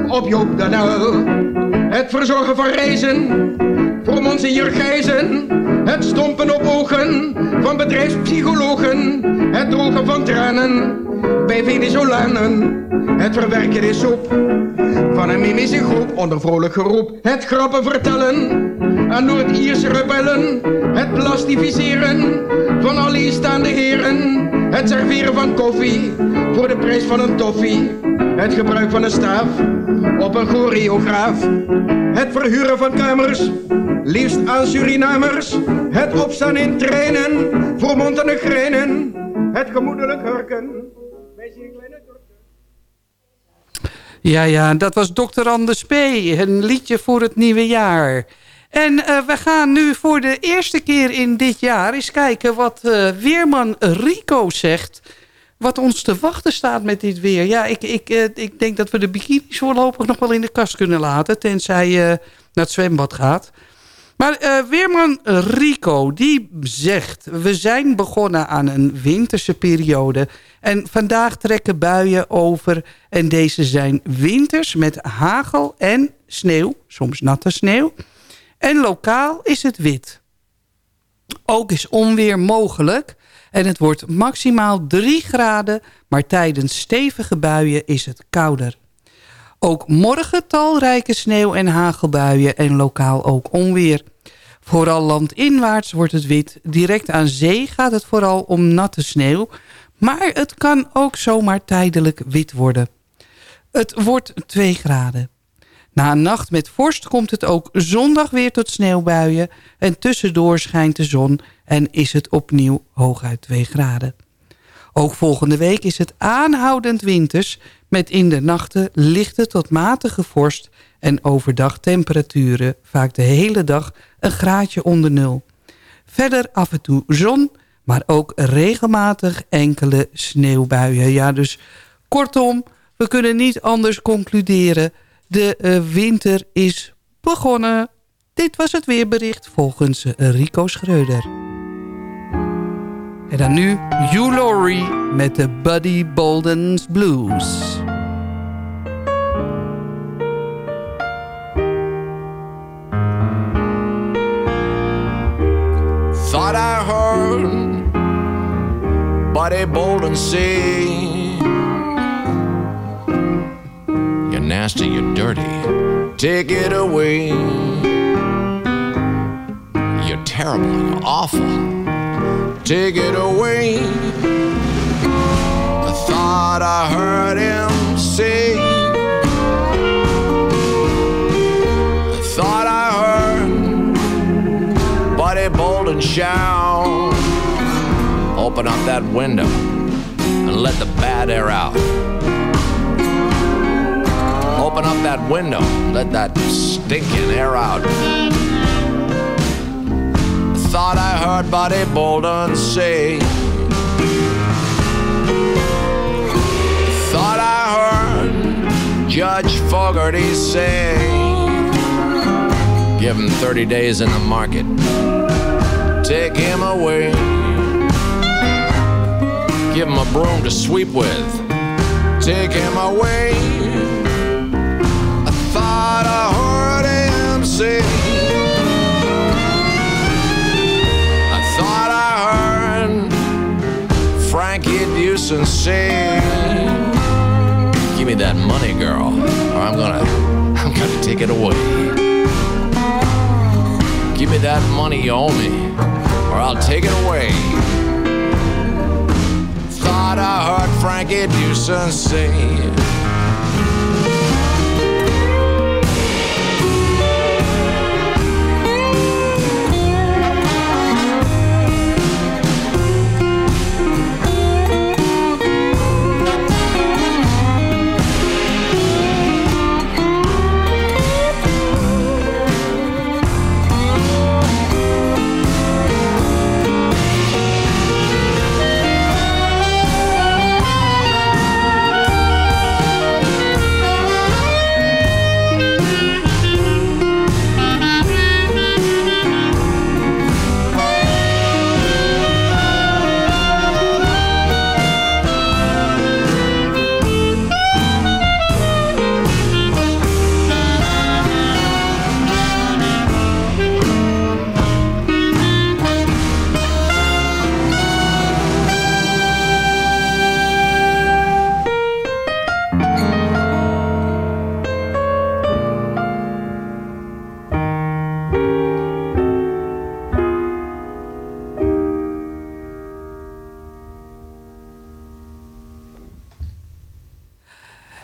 op Joop den Uyl. Het verzorgen van reizen voor Monsignor Gijzen. Het stompen op ogen van bedrijfspsychologen. Het drogen van tranen bij Venezolanen. Het verwerken in soep van een mimische groep onder vrolijk geroep. Het grappen vertellen aan Noord-Ierse rebellen. Het plastificeren van alleenstaande heren. Het serveren van koffie voor de prijs van een toffie. Het gebruik van een staaf op een choreograaf. Het verhuren van kamers, liefst aan Surinamers. Het opstaan in treinen voor Montenegrijnen. Het gemoedelijk hurken. Ja, ja, dat was Dr. Anders P. Een liedje voor het nieuwe jaar. En uh, we gaan nu voor de eerste keer in dit jaar eens kijken wat uh, weerman Rico zegt. Wat ons te wachten staat met dit weer. Ja, ik, ik, uh, ik denk dat we de bikinis voorlopig nog wel in de kast kunnen laten. Tenzij je naar het zwembad gaat. Maar weerman Rico, die zegt... We zijn begonnen aan een winterse periode. En vandaag trekken buien over. En deze zijn winters met hagel en sneeuw. Soms natte sneeuw. En lokaal is het wit. Ook is onweer mogelijk en het wordt maximaal 3 graden... maar tijdens stevige buien is het kouder. Ook morgen talrijke sneeuw- en hagelbuien en lokaal ook onweer. Vooral landinwaarts wordt het wit. Direct aan zee gaat het vooral om natte sneeuw... maar het kan ook zomaar tijdelijk wit worden. Het wordt 2 graden. Na een nacht met vorst komt het ook zondag weer tot sneeuwbuien... en tussendoor schijnt de zon en is het opnieuw hooguit 2 graden. Ook volgende week is het aanhoudend winters... met in de nachten lichte tot matige vorst... en overdag temperaturen vaak de hele dag een graadje onder nul. Verder af en toe zon, maar ook regelmatig enkele sneeuwbuien. Ja, dus kortom, we kunnen niet anders concluderen... De uh, winter is begonnen. Dit was het weerbericht volgens Rico Schreuder. En dan nu Hugh Laurie met de Buddy Bolden's Blues. Thought I heard Buddy Bolden say nasty, you're dirty. Take it away. You're terrible, you're awful. Take it away. I thought I heard him say. I thought I heard Buddy Bolden shout. Open up that window and let the bad air out open up that window, let that stinking air out. Thought I heard Buddy Bolden say. Thought I heard Judge Fogarty say. Give him 30 days in the market. Take him away. Give him a broom to sweep with. Take him away. Say. I thought I heard Frankie Dewson say. Give me that money, girl, or I'm gonna, I'm gonna take it away. Give me that money you owe me, or I'll take it away. Thought I heard Frankie Dewson say.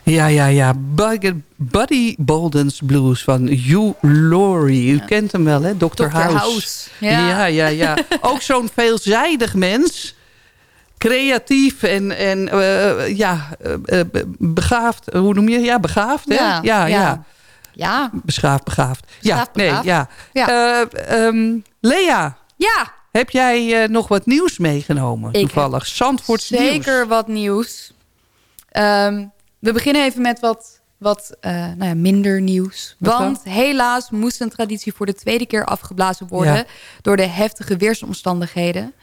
Ja, ja, ja. Buddy Bolden's Blues van Hugh Laurie. U kent hem wel, hè? Dr. Dr. House. House, ja. ja, ja. ja. <laughs> Ook zo'n veelzijdig mens. Creatief en, en eh, ja, eh, eh, begaafd. Hoe noem je? Ja, begaafd, hè? Ja, ja. ja. ja. Beschaafd, begaafd. ja, Beschaafd, nee, begaafd. ja. Ja. Ehm, Lea, ja heb jij nog wat nieuws meegenomen? Ik toevallig. Zandvoorts zeker nieuws. wat nieuws. Ehm, we beginnen even met wat, wat eh, nou ja, minder nieuws. Wat dan? Want helaas moest een traditie voor de tweede keer afgeblazen worden... Ja. door de heftige weersomstandigheden.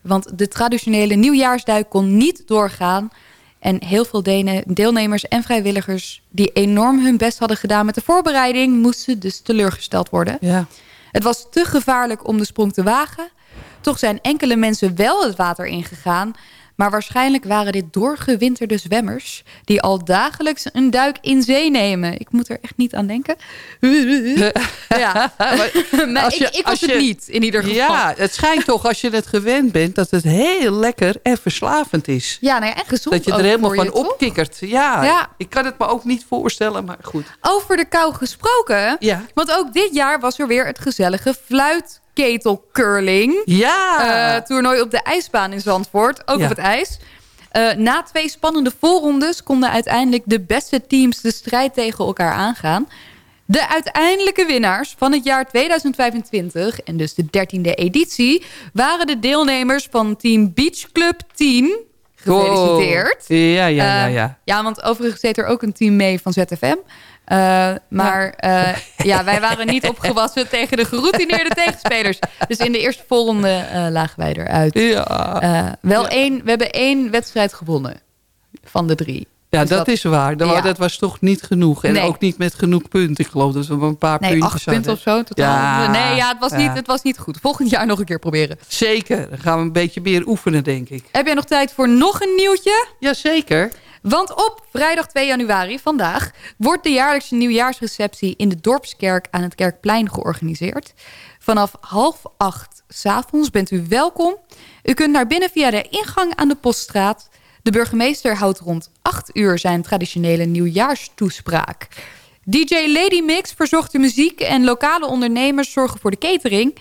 Want de traditionele nieuwjaarsduik kon niet doorgaan... En heel veel deelnemers en vrijwilligers... die enorm hun best hadden gedaan met de voorbereiding... moesten dus teleurgesteld worden. Ja. Het was te gevaarlijk om de sprong te wagen. Toch zijn enkele mensen wel het water ingegaan. Maar waarschijnlijk waren dit doorgewinterde zwemmers... die al dagelijks een duik in zee nemen. Ik moet er echt niet aan denken. <laughs> ja. <laughs> maar als ik, je- ik als was het je- niet, in ieder geval. Ja, het schijnt toch als je het gewend bent... dat het heel lekker en verslavend is. Ja, nou ja, en gezond Dat je er helemaal van opkikkert. Ja, Ja. ik kan het me ook niet voorstellen, maar goed. Over de kou gesproken. Ja. Want ook dit jaar was er weer het gezellige fluitketelcurling. Ja! Eh, toernooi op de ijsbaan in Zandvoort. Ook Ja. op het ijs. Eh, na twee spannende voorrondes konden uiteindelijk de beste teams de strijd tegen elkaar aangaan. De uiteindelijke winnaars van het jaar 2025, en dus de 13e editie, waren de deelnemers van Team Beach Club 10. Gefeliciteerd. Wow. Ja, ja, ja, Eh, ja. ja, want overigens deed er ook een team mee van ZFM. Eh, maar ja. ja, wij waren niet opgewassen <laughs> tegen de geroutineerde tegenspelers. Dus in de eerste voorronde eh, lagen wij eruit. Ja, Eh, wel één, we hebben één wedstrijd gewonnen van de drie. ja dus dat, dat- is waar. Dat, ja. dat was toch niet genoeg. En Nee. ook niet met genoeg punten. Ik geloof dat we een paar Nee, puntjes acht punten of zo totaal. Ja. nee, ja, het was. Niet, het was niet goed. Volgend jaar nog een keer proberen. Zeker. Dan gaan we een beetje meer oefenen, denk ik. Heb jij nog tijd voor nog een nieuwtje? Jazeker. Want op vrijdag 2 januari, vandaag... wordt de jaarlijkse nieuwjaarsreceptie in de Dorpskerk aan het Kerkplein georganiseerd. Vanaf half acht s'avonds bent u welkom. U kunt naar binnen via de ingang aan de Poststraat. De burgemeester houdt rond 8 uur zijn traditionele nieuwjaarstoespraak. DJ Lady Mix verzorgt de muziek en lokale ondernemers zorgen voor de catering.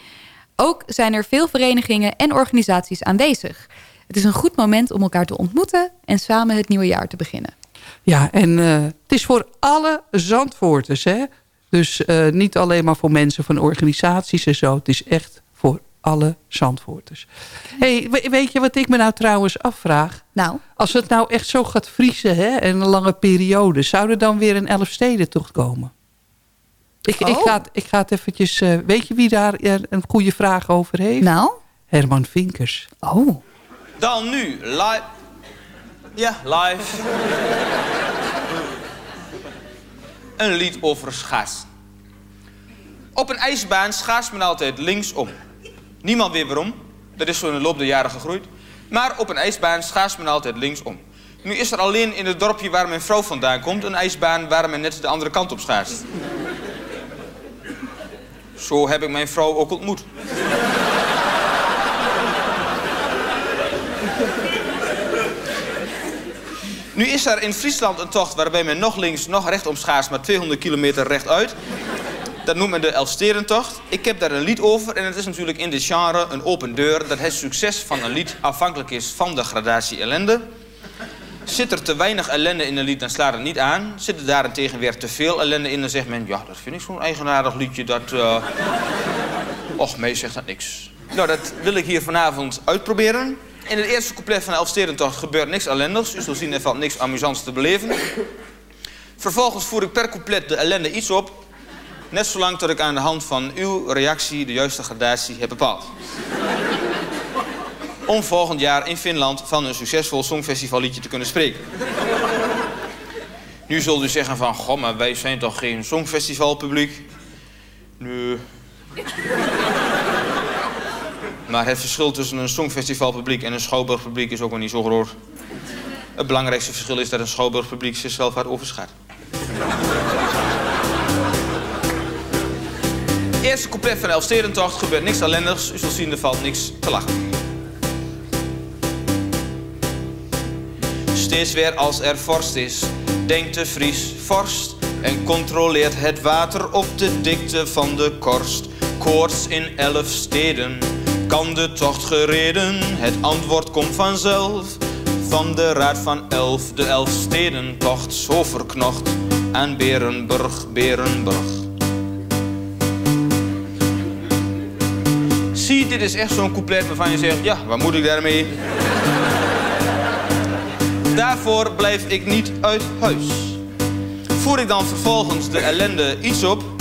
Ook zijn er veel verenigingen en organisaties aanwezig. Het is een goed moment om elkaar te ontmoeten en samen het nieuwe jaar te beginnen. Ja, en eh, het is voor alle Zandvoorters, hè. Dus eh, niet alleen maar voor mensen van organisaties en zo. Het is echt voor alle Zandvoorters. hey, we- weet je wat ik me nou trouwens afvraag? Nou, Als het nou echt zo gaat vriezen hè, en een lange periode... zou er dan weer een Elfstedentocht komen? Ik, ik, Oh. ga het, ik ga het eventjes... eh, weet je wie daar een goede vraag over heeft? nou. Herman Vinkers. Oh. Dan nu, live. Ja, live. een lied over schaats. Op een ijsbaan schaats men altijd linksom. Niemand weet waarom. Dat is zo in de loop der jaren gegroeid. Maar op een ijsbaan schaats men altijd linksom. Nu is er alleen in het dorpje waar mijn vrouw vandaan komt... een ijsbaan waar men net de andere kant op schaatst. Zo heb ik mijn vrouw ook ontmoet. Nu is er in Friesland een tocht waarbij men nog links, nog rechtsom schaats, maar 200 kilometer rechtuit. Dat noemt men de Elfsterentocht. Ik heb daar een lied over en het is natuurlijk in dit genre een open deur... dat het succes van een lied afhankelijk is van de gradatie ellende. Zit er te weinig ellende in een lied, dan slaat het niet aan. Zit er daarentegen weer te veel ellende in, dan zegt men... ja, dat vind ik zo'n eigenaardig liedje, dat... eh, Och, mij zegt dat niks. Nou, dat wil ik hier vanavond uitproberen. In het eerste couplet van de Elfsterentocht gebeurt niks ellendigs. U zult zien, er valt niks amusants te beleven. Vervolgens voer ik per couplet de ellende iets op. Net zolang tot ik aan de hand van uw reactie de juiste gradatie heb bepaald. Om volgend jaar in Finland van een succesvol songfestivalliedje te kunnen spreken. Nu zult u zeggen van, goh, maar wij zijn toch geen songfestivalpubliek? Nee. Maar het verschil tussen een songfestivalpubliek en een schouwburgpubliek is ook wel niet zo groot. Het belangrijkste verschil is dat een schouwburgpubliek zichzelf hard overschat. Eerste couplet van de Elfstedentocht gebeurt niks ellendigs. U zult zien, er valt niks te lachen. Steeds weer als er vorst is, denkt de Vries vorst en controleert het water op de dikte van de korst. Koorts in elf steden, kan de tocht gereden? Het antwoord komt vanzelf van de Raad van Elf, de Elfstedentocht, zo verknocht aan Berenburg, Berenburg. Zie, dit is echt zo'n couplet waarvan je zegt, ja, wat moet ik daarmee? Daarvoor blijf ik niet uit huis. Voer ik dan vervolgens de ellende iets op.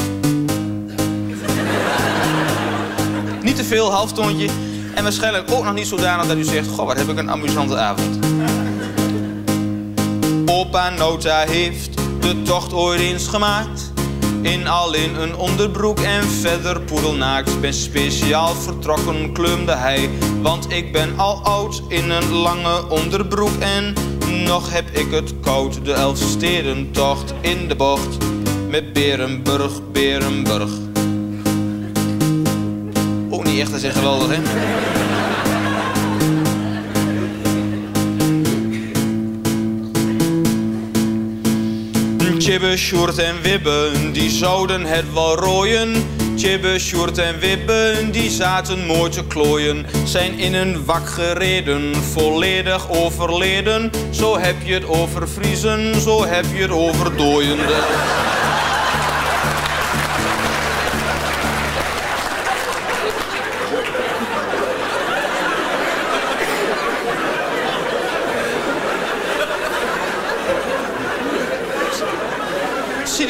veel, halftoontje. En waarschijnlijk ook nog niet zodanig dat u zegt... Goh, wat heb ik een amusante avond. Opa Nota heeft de tocht ooit eens gemaakt. In al in een onderbroek en verder poedelnaakt. Ben speciaal vertrokken, kleumde hij. Want ik ben al oud in een lange onderbroek. En nog heb ik het koud. De Elfstedentocht in de bocht. Met Berenburg, Berenburg. Echt, dat geweldig, hè? Tjibbe, Sjoerd en Wibbe, die zouden het wel rooien. Tjibbe, Sjoerd en Wibbe, die zaten mooi te klooien. Zijn in een wak gereden, volledig overleden. Zo heb je het over Vriezen, zo heb je het over dooiende.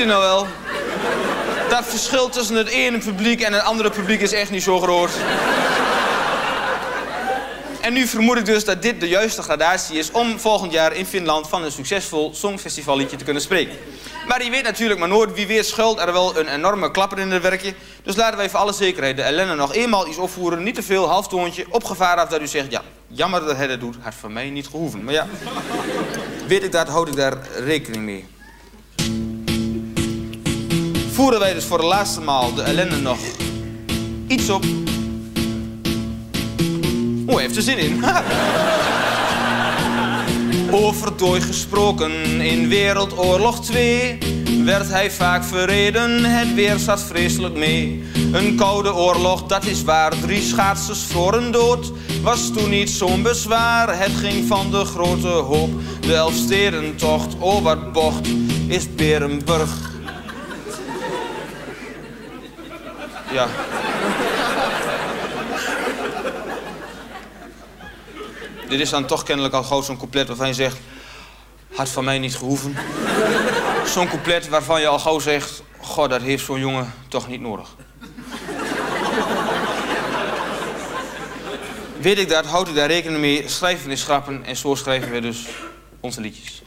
Nou wel? Dat verschil tussen het ene publiek en het andere publiek is echt niet zo groot. En nu vermoed ik dus dat dit de juiste gradatie is om volgend jaar in Finland van een succesvol songfestivalliedje te kunnen spreken. Maar je weet natuurlijk maar nooit, wie weet schuilt er wel een enorme klapper in het werkje. Dus laten wij voor alle zekerheid de ellende nog eenmaal iets opvoeren. Niet te veel, halftoontje, op af dat u zegt, ja, jammer dat hij dat doet, had voor mij niet gehoeven. Maar ja, weet ik dat, houd ik daar rekening mee voeren wij dus voor de laatste maal de ellende nog iets op. Hoe heeft er zin in. <laughs> Overdooi gesproken in Wereldoorlog 2 werd hij vaak verreden, het weer zat vreselijk mee. Een koude oorlog, dat is waar, drie schaatsers een dood. Was toen niet zo'n bezwaar, het ging van de grote hoop. De Elfstedentocht, oh wat bocht, is Berenburg Ja. Dit is dan toch kennelijk al gauw zo'n couplet waarvan je zegt... had van mij niet gehoeven. zo'n couplet waarvan je al gauw zegt... goh, dat heeft zo'n jongen toch niet nodig. Weet ik dat, houd u daar rekening mee. Schrijven is grappen en zo schrijven we dus onze liedjes.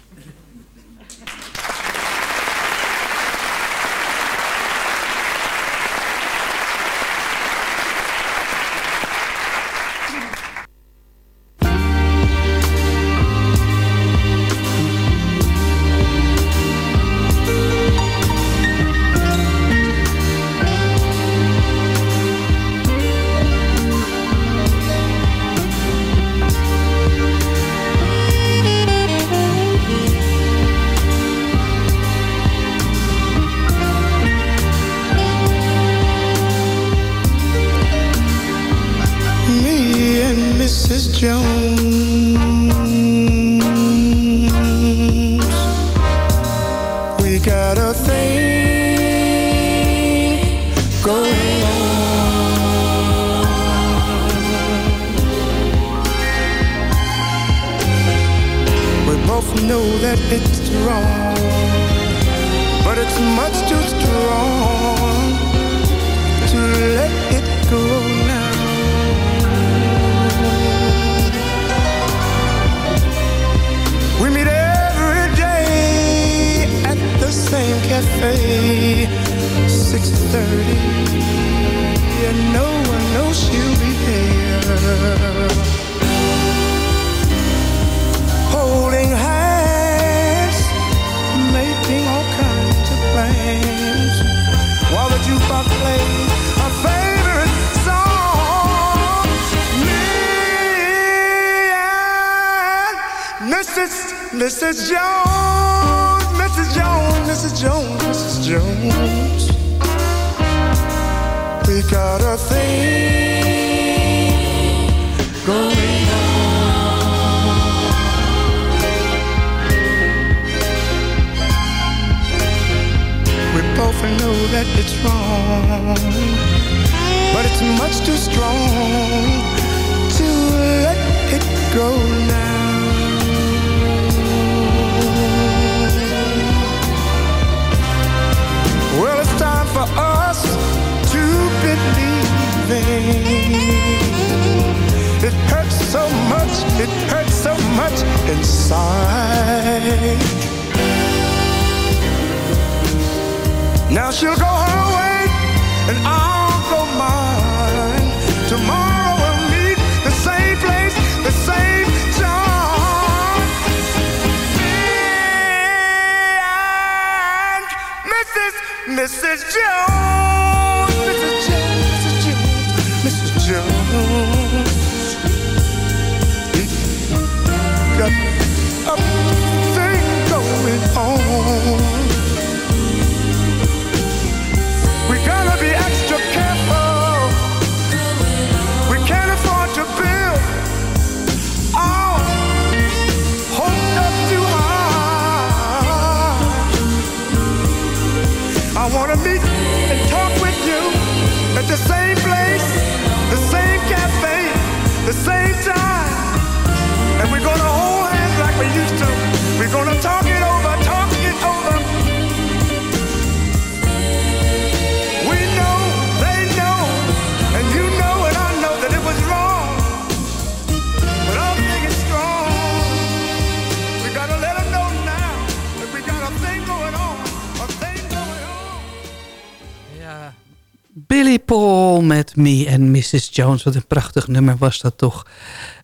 Mrs. Jones. Wat een prachtig nummer was dat toch.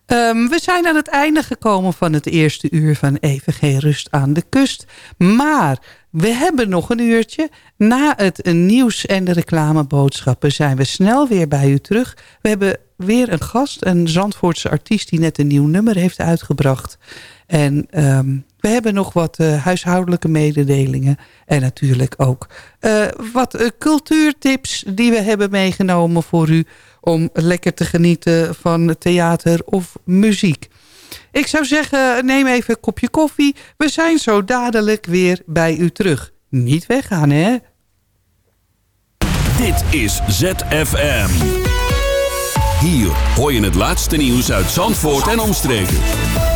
Ehm, we zijn aan het einde gekomen van het eerste uur van EVG Rust aan de Kust. Maar we hebben nog een uurtje. Na het nieuws en de reclameboodschappen zijn we snel weer bij u terug. We hebben weer een gast, een Zandvoortse artiest die net een nieuw nummer heeft uitgebracht. En ehm, we hebben nog wat uh, huishoudelijke mededelingen. En natuurlijk ook uh, wat uh, cultuurtips die we hebben meegenomen voor u... om lekker te genieten van theater of muziek. Ik zou zeggen, neem even een kopje koffie. We zijn zo dadelijk weer bij u terug. Niet weggaan, hè? Dit is ZFM. Hier hoor je het laatste nieuws uit Zandvoort en omstreken.